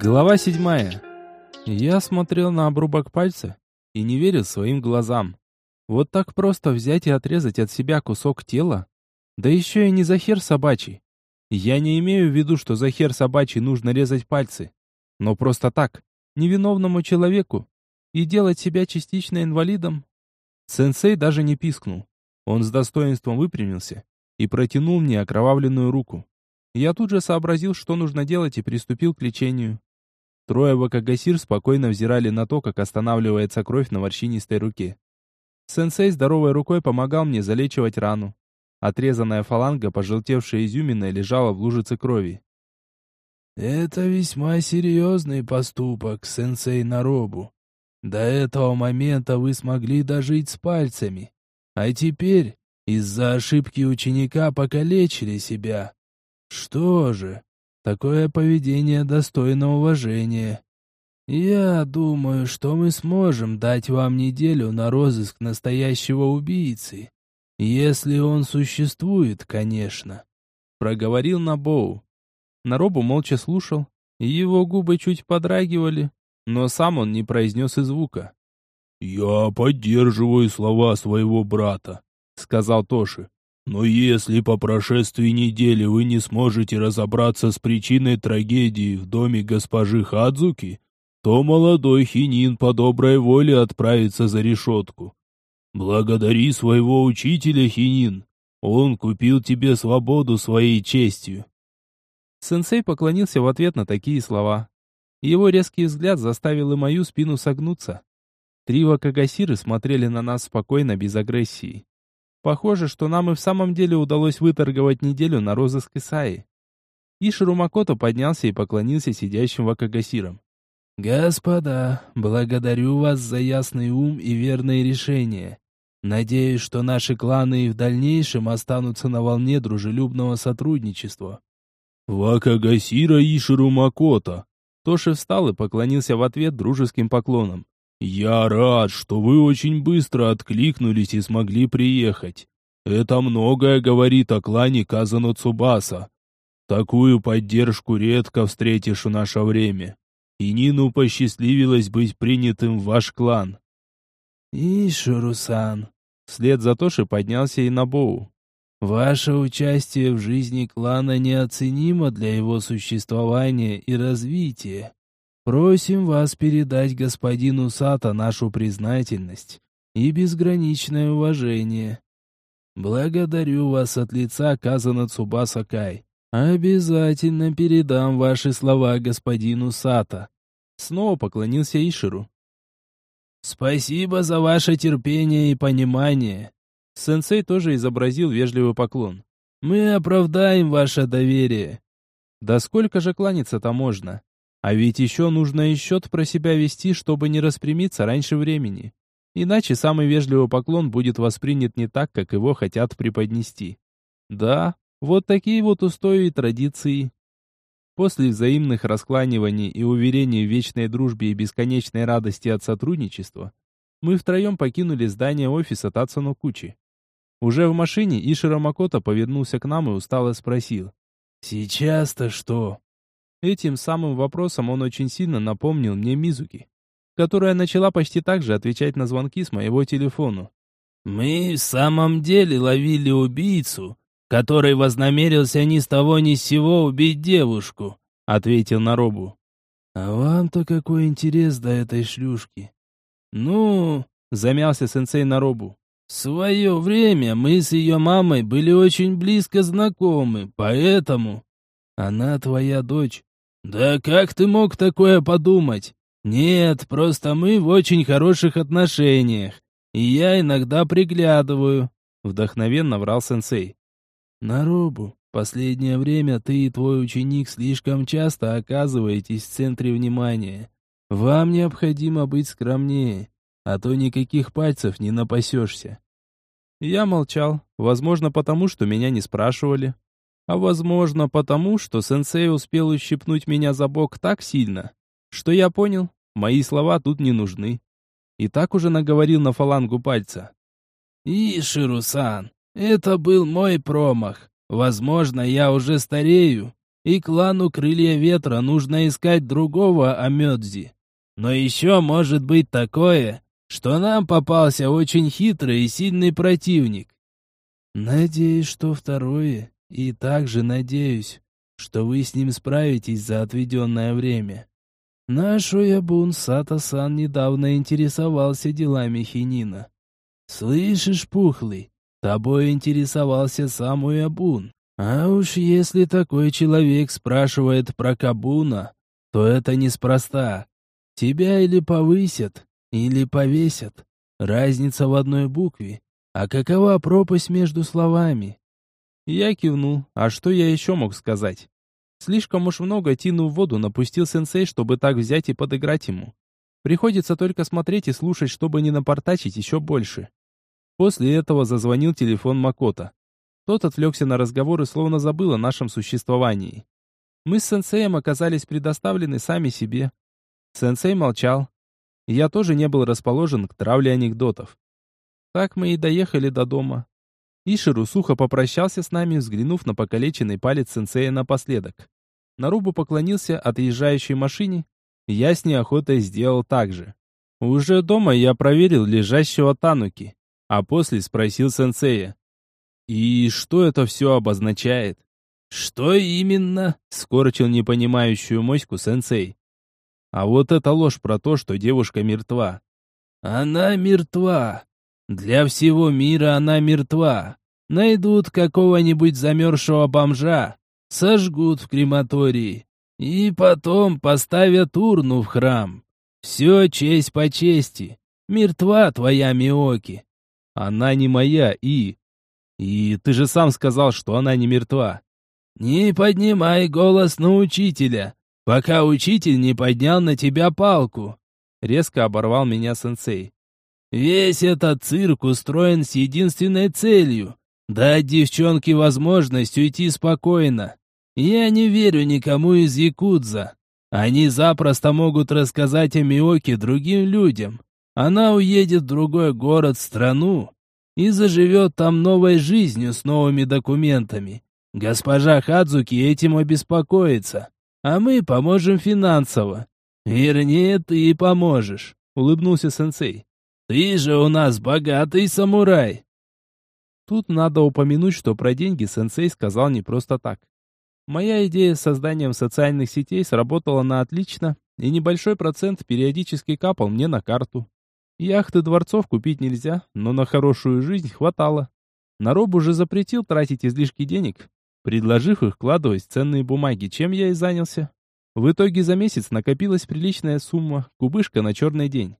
Глава седьмая. Я смотрел на обрубок пальца и не верил своим глазам. Вот так просто взять и отрезать от себя кусок тела? Да еще и не за хер собачий. Я не имею в виду, что за хер собачий нужно резать пальцы. Но просто так, невиновному человеку, и делать себя частично инвалидом. Сенсей даже не пискнул. Он с достоинством выпрямился и протянул мне окровавленную руку. Я тут же сообразил, что нужно делать, и приступил к лечению. Трое вакагасир спокойно взирали на то, как останавливается кровь на морщинистой руке. Сенсей здоровой рукой помогал мне залечивать рану. Отрезанная фаланга, пожелтевшая изюминой, лежала в лужице крови. «Это весьма серьезный поступок, сенсей Наробу. До этого момента вы смогли дожить с пальцами, а теперь из-за ошибки ученика покалечили себя. Что же, такое поведение достойно уважения. Я думаю, что мы сможем дать вам неделю на розыск настоящего убийцы. Если он существует, конечно. Проговорил Набоу. Наробу молча слушал, его губы чуть подрагивали, но сам он не произнес и звука. «Я поддерживаю слова своего брата», — сказал Тоши. Но если по прошествии недели вы не сможете разобраться с причиной трагедии в доме госпожи Хадзуки, то молодой хинин по доброй воле отправится за решетку. Благодари своего учителя, хинин. Он купил тебе свободу своей честью. Сенсей поклонился в ответ на такие слова. Его резкий взгляд заставил и мою спину согнуться. Три вакагасиры смотрели на нас спокойно, без агрессии. Похоже, что нам и в самом деле удалось выторговать неделю на розыск Исаи. Иширу Макото поднялся и поклонился сидящим вакагасирам. «Господа, благодарю вас за ясный ум и верные решения. Надеюсь, что наши кланы и в дальнейшем останутся на волне дружелюбного сотрудничества». «Вакагасира Иширу Макото!» Тоши встал и поклонился в ответ дружеским поклоном. «Я рад, что вы очень быстро откликнулись и смогли приехать. Это многое говорит о клане Казано Цубаса. Такую поддержку редко встретишь в наше время. И Нину посчастливилось быть принятым в ваш клан». «Ишурусан», вслед за Тоши поднялся и Набоу. «Ваше участие в жизни клана неоценимо для его существования и развития. Просим вас передать господину Сата нашу признательность и безграничное уважение. Благодарю вас от лица Казана Цубаса Кай. Обязательно передам ваши слова господину Сата. Снова поклонился Иширу. Спасибо за ваше терпение и понимание. Сенсей тоже изобразил вежливый поклон. Мы оправдаем ваше доверие. Да сколько же кланяться-то можно? А ведь еще нужно и счет про себя вести, чтобы не распрямиться раньше времени. Иначе самый вежливый поклон будет воспринят не так, как его хотят преподнести. Да, вот такие вот устои и традиции. После взаимных раскланиваний и уверений в вечной дружбе и бесконечной радости от сотрудничества, мы втроем покинули здание офиса Тацуно Кучи. Уже в машине Иширо Макото повернулся к нам и устало спросил. «Сейчас-то что?» Этим самым вопросом он очень сильно напомнил мне Мизуки, которая начала почти так же отвечать на звонки с моего телефона. «Мы в самом деле ловили убийцу, который вознамерился ни с того ни с сего убить девушку», — ответил Наробу. «А вам-то какой интерес до этой шлюшки?» «Ну...» — замялся сенсей Наробу. «В свое время мы с ее мамой были очень близко знакомы, поэтому...» «Она твоя дочь, «Да как ты мог такое подумать? Нет, просто мы в очень хороших отношениях, и я иногда приглядываю», — вдохновенно врал сенсей. «Нарубу, последнее время ты и твой ученик слишком часто оказываетесь в центре внимания. Вам необходимо быть скромнее, а то никаких пальцев не напасешься». Я молчал, возможно, потому что меня не спрашивали. А возможно, потому, что сенсей успел ущипнуть меня за бок так сильно, что я понял, мои слова тут не нужны. И так уже наговорил на фалангу пальца. «Иширусан, это был мой промах. Возможно, я уже старею, и клану Крылья Ветра нужно искать другого Амёдзи. Но еще может быть такое, что нам попался очень хитрый и сильный противник. Надеюсь, что второе, и также надеюсь, что вы с ним справитесь за отведенное время. Наш Уябун Сата-сан недавно интересовался делами Хинина. Слышишь, Пухлый, тобой интересовался сам Уябун. А уж если такой человек спрашивает про Кабуна, то это неспроста. Тебя или повысят, или повесят. Разница в одной букве. А какова пропасть между словами? Я кивнул. А что я еще мог сказать? Слишком уж много Тину в воду напустил сенсей, чтобы так взять и подыграть ему. Приходится только смотреть и слушать, чтобы не напортачить еще больше. После этого зазвонил телефон Макота. Тот отвлекся на разговор и словно забыл о нашем существовании. Мы с сенсеем оказались предоставлены сами себе. Сенсей молчал. Я тоже не был расположен к травле анекдотов. Так мы и доехали до дома. Иширу сухо попрощался с нами, взглянув на покалеченный палец сенсея напоследок. Нарубу поклонился отъезжающей машине, я с неохотой сделал так же. Уже дома я проверил лежащего Тануки, а после спросил сенсея. «И что это все обозначает?» «Что именно?» — скорчил непонимающую моську сенсей. «А вот это ложь про то, что девушка мертва». «Она мертва. Для всего мира она мертва. Найдут какого-нибудь замерзшего бомжа, сожгут в крематории и потом поставят урну в храм. Все честь по чести. Мертва твоя Миоки. Она не моя, и... И ты же сам сказал, что она не мертва. Не поднимай голос на учителя, пока учитель не поднял на тебя палку. Резко оборвал меня сенсей. Весь этот цирк устроен с единственной целью Дать девчонке возможность уйти спокойно. Я не верю никому из Якудза. Они запросто могут рассказать о Миоке другим людям. Она уедет в другой город, страну и заживет там новой жизнью с новыми документами. Госпожа Хадзуки этим обеспокоится, а мы поможем финансово. Вернее, ты поможешь, улыбнулся сенсей. Ты же у нас богатый самурай. Тут надо упомянуть, что про деньги сенсей сказал не просто так. Моя идея с созданием социальных сетей сработала на отлично, и небольшой процент периодически капал мне на карту. Яхты дворцов купить нельзя, но на хорошую жизнь хватало. Нароб уже запретил тратить излишки денег, предложив их вкладывать в ценные бумаги, чем я и занялся. В итоге за месяц накопилась приличная сумма, кубышка на черный день.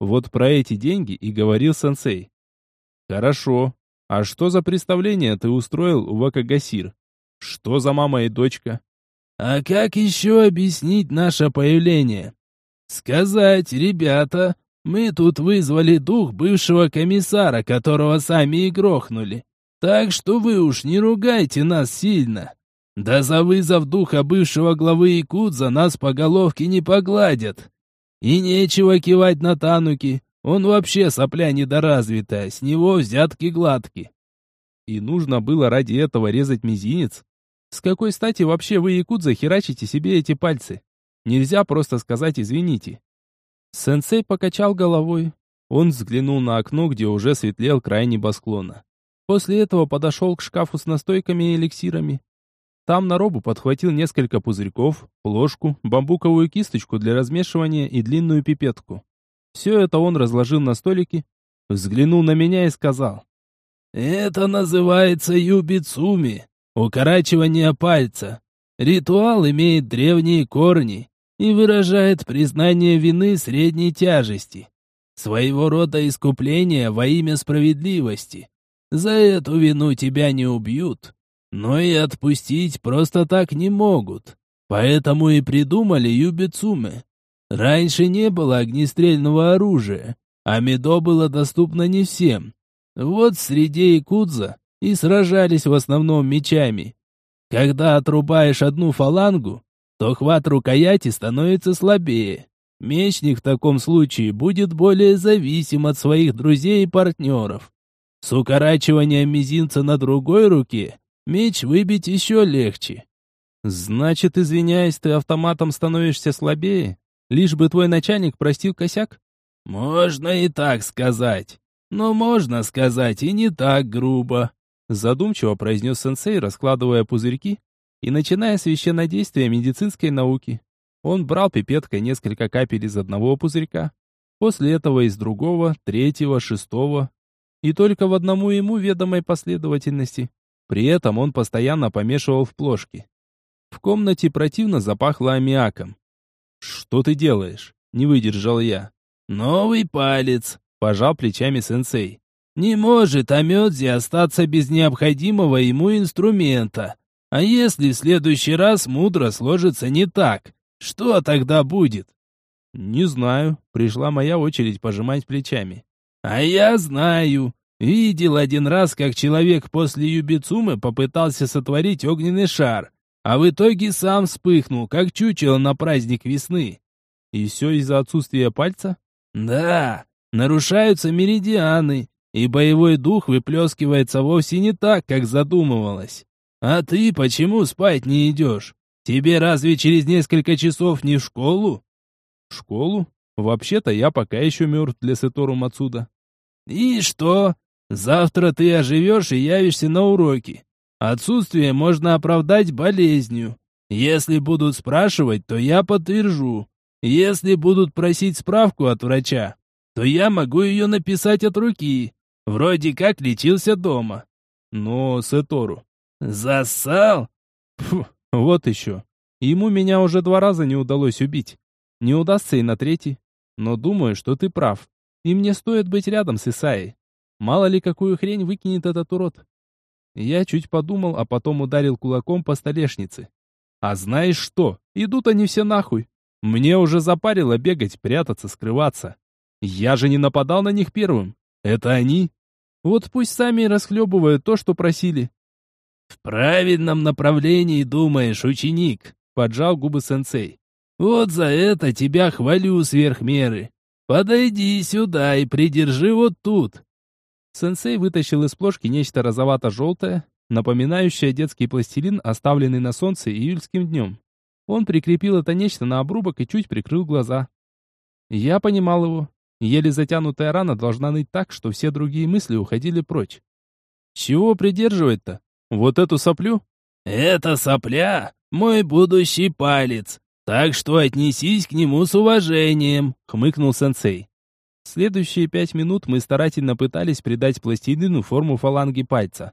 Вот про эти деньги и говорил сенсей. Хорошо, а что за представление ты устроил у Вакагасир? Что за мама и дочка? А как еще объяснить наше появление? Сказать, ребята, мы тут вызвали дух бывшего комиссара, которого сами и грохнули. Так что вы уж не ругайте нас сильно. Да за вызов духа бывшего главы Якудза нас по головке не погладят. И нечего кивать на тануки. Он вообще сопля недоразвитая, с него взятки гладки. И нужно было ради этого резать мизинец? С какой стати вообще вы, якудза, херачите себе эти пальцы? Нельзя просто сказать «извините». Сенсей покачал головой. Он взглянул на окно, где уже светлел край небосклона. После этого подошел к шкафу с настойками и эликсирами. Там на робу подхватил несколько пузырьков, ложку, бамбуковую кисточку для размешивания и длинную пипетку. Все это он разложил на столике, взглянул на меня и сказал. «Это называется юбицуми, укорачивание пальца. Ритуал имеет древние корни и выражает признание вины средней тяжести. Своего рода искупление во имя справедливости. За эту вину тебя не убьют, но и отпустить просто так не могут. Поэтому и придумали юбицумы. Раньше не было огнестрельного оружия, а медо было доступно не всем. Вот среди якудза и сражались в основном мечами. Когда отрубаешь одну фалангу, то хват рукояти становится слабее. Мечник в таком случае будет более зависим от своих друзей и партнеров. С укорачиванием мизинца на другой руке меч выбить еще легче. Значит, извиняюсь, ты автоматом становишься слабее? Лишь бы твой начальник простил косяк? Можно и так сказать. Но можно сказать и не так грубо. Задумчиво произнес сенсей, раскладывая пузырьки и начиная священнодействие медицинской науки. Он брал пипеткой несколько капель из одного пузырька, после этого из другого, третьего, шестого, и только в одному ему ведомой последовательности. При этом он постоянно помешивал в плошке. В комнате противно запахло аммиаком. «Что ты делаешь?» — не выдержал я. «Новый палец», — пожал плечами сенсей. «Не может Амёдзи остаться без необходимого ему инструмента. А если в следующий раз мудро сложится не так, что тогда будет?» «Не знаю», — пришла моя очередь пожимать плечами. А я знаю. Видел один раз, как человек после Юбицумы попытался сотворить огненный шар, а в итоге сам вспыхнул, как чучело на праздник весны. И все из-за отсутствия пальца? Да, нарушаются меридианы, и боевой дух выплескивается вовсе не так, как задумывалось. А ты почему спать не идешь? Тебе разве через несколько часов не в школу? В школу? Вообще-то я пока еще мертв для Сетору Мацуда. И что? Завтра ты оживешь и явишься на уроки. Отсутствие можно оправдать болезнью. Если будут спрашивать, то я подтвержу. Если будут просить справку от врача, то я могу ее написать от руки. Вроде как лечился дома. Но Сетору. Засал? Фу, вот еще. Ему меня уже два раза не удалось убить. Не удастся и на третий. Но думаю, что ты прав. И мне стоит быть рядом с Исаей. Мало ли какую хрень выкинет этот урод. Я чуть подумал, а потом ударил кулаком по столешнице. А знаешь что? Идут они все нахуй. Мне уже запарило бегать, прятаться, скрываться. Я же не нападал на них первым. Это они. Вот пусть сами расхлебывают то, что просили. В правильном направлении думаешь, ученик, поджал губы сенсей. Вот за это тебя хвалю сверх меры. Подойди сюда и придержи вот тут. Сенсей вытащил из плошки нечто розовато-желтое, напоминающее детский пластилин, оставленный на солнце июльским днем. Он прикрепил это нечто на обрубок и чуть прикрыл глаза. Я понимал его. Еле затянутая рана должна ныть так, что все другие мысли уходили прочь. Чего придерживать-то? Вот эту соплю? Это сопля — мой будущий палец. Так что отнесись к нему с уважением, хмыкнул сенсей. Следующие пять минут мы старательно пытались придать пластилину форму фаланги пальца.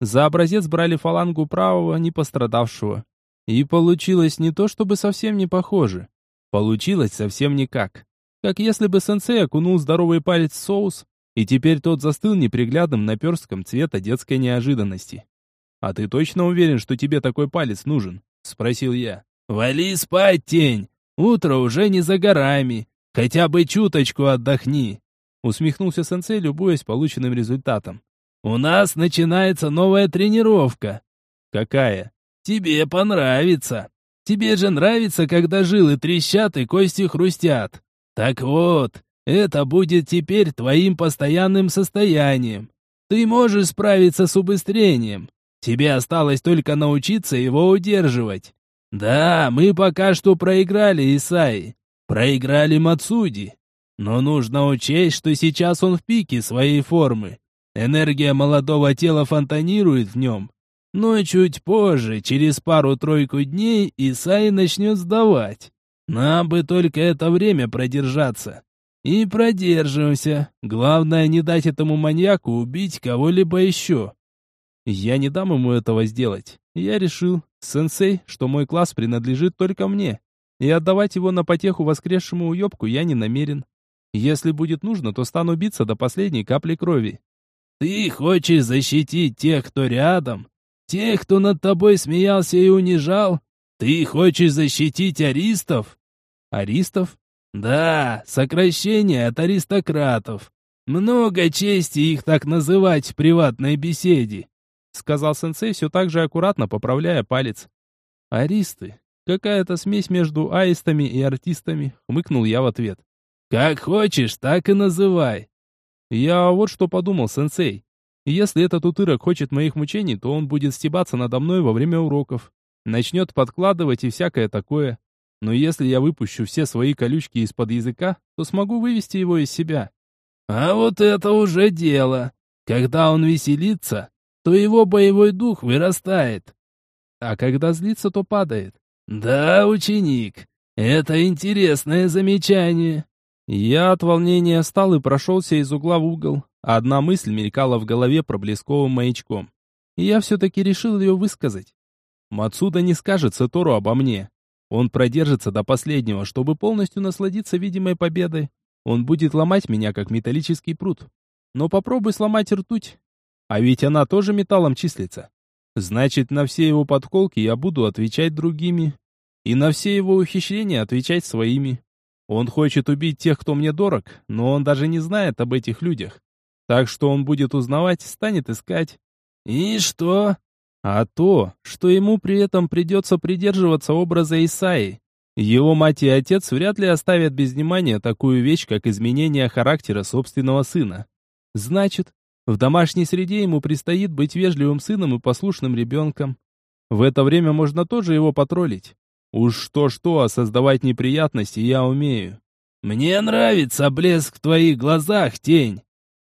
За образец брали фалангу правого, не пострадавшего. И получилось не то, чтобы совсем не похоже. Получилось совсем никак. Как если бы сенсей окунул здоровый палец в соус, и теперь тот застыл неприглядным наперстком цвета детской неожиданности. «А ты точно уверен, что тебе такой палец нужен?» — спросил я. «Вали спать, тень! Утро уже не за горами. Хотя бы чуточку отдохни!» Усмехнулся сенсей, любуясь полученным результатом. «У нас начинается новая тренировка». «Какая?» «Тебе понравится. Тебе же нравится, когда жилы трещат и кости хрустят. Так вот, это будет теперь твоим постоянным состоянием. Ты можешь справиться с убыстрением. Тебе осталось только научиться его удерживать. Да, мы пока что проиграли Исаи. Проиграли Мацуди. Но нужно учесть, что сейчас он в пике своей формы. Энергия молодого тела фонтанирует в нем. Но чуть позже, через пару-тройку дней, Исаи начнет сдавать. Нам бы только это время продержаться. И продержимся. Главное, не дать этому маньяку убить кого-либо еще. Я не дам ему этого сделать. Я решил, сенсей, что мой класс принадлежит только мне. И отдавать его на потеху воскресшему уебку я не намерен. Если будет нужно, то стану биться до последней капли крови. Ты хочешь защитить тех, кто рядом? Тех, кто над тобой смеялся и унижал? Ты хочешь защитить аристов? Аристов? Да, сокращение от аристократов. Много чести их так называть в приватной беседе сказал сенсей, все так же аккуратно поправляя палец. «Аристы. Какая-то смесь между аистами и артистами», — хмыкнул я в ответ. «Как хочешь, так и называй». «Я вот что подумал, сенсей. Если этот утырок хочет моих мучений, то он будет стебаться надо мной во время уроков. начнет подкладывать и всякое такое. Но если я выпущу все свои колючки из-под языка, то смогу вывести его из себя. А вот это уже дело. Когда он веселится, то его боевой дух вырастает. А когда злится, то падает. Да, ученик, это интересное замечание. Я от волнения встал и прошелся из угла в угол. Одна мысль мелькала в голове проблесковым маячком. И я все-таки решил ее высказать. Мацуда не скажет Сатору обо мне. Он продержится до последнего, чтобы полностью насладиться видимой победой. Он будет ломать меня, как металлический пруд. Но попробуй сломать ртуть. А ведь она тоже металлом числится. Значит, на все его подколки я буду отвечать другими. И на все его ухищрения отвечать своими. Он хочет убить тех, кто мне дорог, но он даже не знает об этих людях. Так что он будет узнавать, станет искать. И что? А то, что ему при этом придется придерживаться образа Исаи. Его мать и отец вряд ли оставят без внимания такую вещь, как изменение характера собственного сына. Значит, в домашней среде ему предстоит быть вежливым сыном и послушным ребенком. В это время можно тоже его потроллить. Уж что-что, а создавать неприятности я умею. Мне нравится блеск в твоих глазах, тень.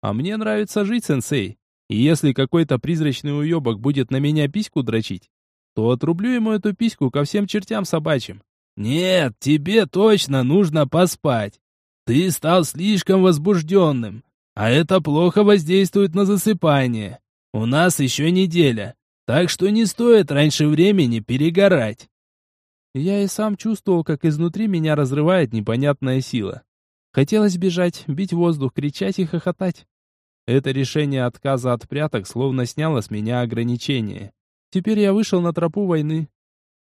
А мне нравится жить, сенсей. И если какой-то призрачный уебок будет на меня письку дрочить, то отрублю ему эту письку ко всем чертям собачьим. Нет, тебе точно нужно поспать. Ты стал слишком возбужденным, а это плохо воздействует на засыпание. У нас еще неделя, так что не стоит раньше времени перегорать. Я и сам чувствовал, как изнутри меня разрывает непонятная сила. Хотелось бежать, бить воздух, кричать и хохотать. Это решение отказа от пряток словно сняло с меня ограничения. Теперь я вышел на тропу войны.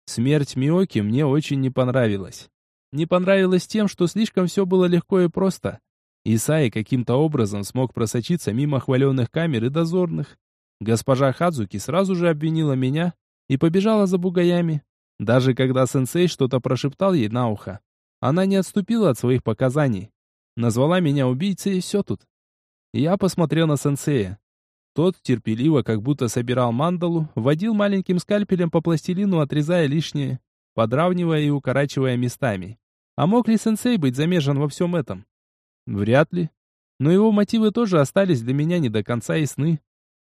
Смерть Миоки мне очень не понравилась. Не понравилось тем, что слишком все было легко и просто. Исаи каким-то образом смог просочиться мимо хваленных камер и дозорных. Госпожа Хадзуки сразу же обвинила меня и побежала за бугаями. Даже когда сенсей что-то прошептал ей на ухо, она не отступила от своих показаний. Назвала меня убийцей и все тут. Я посмотрел на сенсея. Тот терпеливо, как будто собирал мандалу, водил маленьким скальпелем по пластилину, отрезая лишнее, подравнивая и укорачивая местами. А мог ли сенсей быть замешан во всем этом? Вряд ли. Но его мотивы тоже остались для меня не до конца ясны.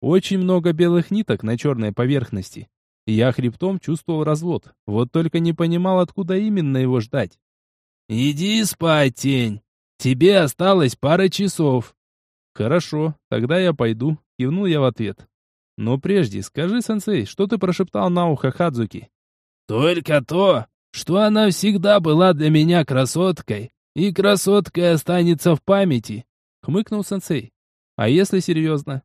Очень много белых ниток на черной поверхности. Я хребтом чувствовал развод, вот только не понимал, откуда именно его ждать. «Иди спать, тень. Тебе осталось пара часов». «Хорошо, тогда я пойду», — кивнул я в ответ. «Но прежде скажи, сенсей, что ты прошептал на ухо Хадзуки?» «Только то, что она всегда была для меня красоткой, и красоткой останется в памяти», — хмыкнул сенсей. «А если серьезно?»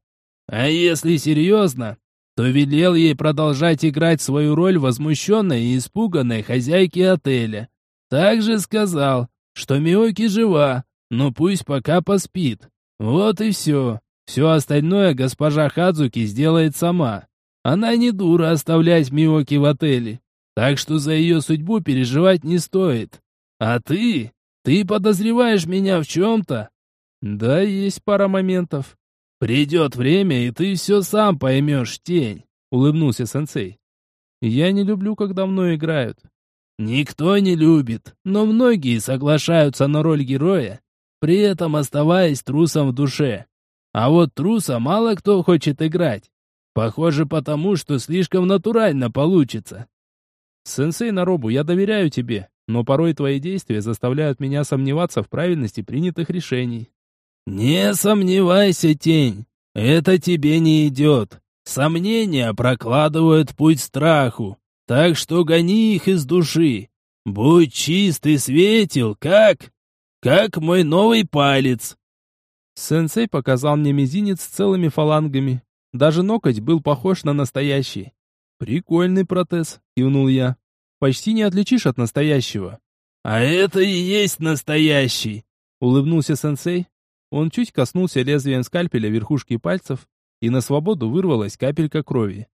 «А если серьезно, то велел ей продолжать играть свою роль возмущенной и испуганной хозяйки отеля. Также сказал, что Миоки жива, но пусть пока поспит. Вот и все. Все остальное госпожа Хадзуки сделает сама. Она не дура оставлять Миоки в отеле, так что за ее судьбу переживать не стоит. А ты? Ты подозреваешь меня в чем-то? Да, есть пара моментов. «Придет время, и ты все сам поймешь, тень», — улыбнулся сенсей. «Я не люблю, когда мной играют». «Никто не любит, но многие соглашаются на роль героя, при этом оставаясь трусом в душе. А вот труса мало кто хочет играть. Похоже потому, что слишком натурально получится». «Сенсей Наробу, я доверяю тебе, но порой твои действия заставляют меня сомневаться в правильности принятых решений». «Не сомневайся, тень, это тебе не идет. Сомнения прокладывают путь страху, так что гони их из души. Будь чист и светел, как... как мой новый палец». Сенсей показал мне мизинец с целыми фалангами. Даже ноготь был похож на настоящий. «Прикольный протез», — кивнул я. «Почти не отличишь от настоящего». «А это и есть настоящий», — улыбнулся сенсей, он чуть коснулся лезвием скальпеля верхушки пальцев, и на свободу вырвалась капелька крови.